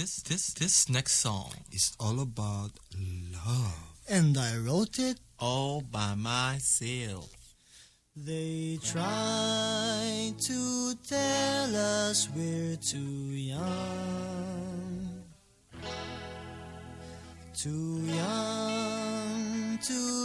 this this this next song is all about love. And I wrote it all by myself. They try to tell us we're too young, too young to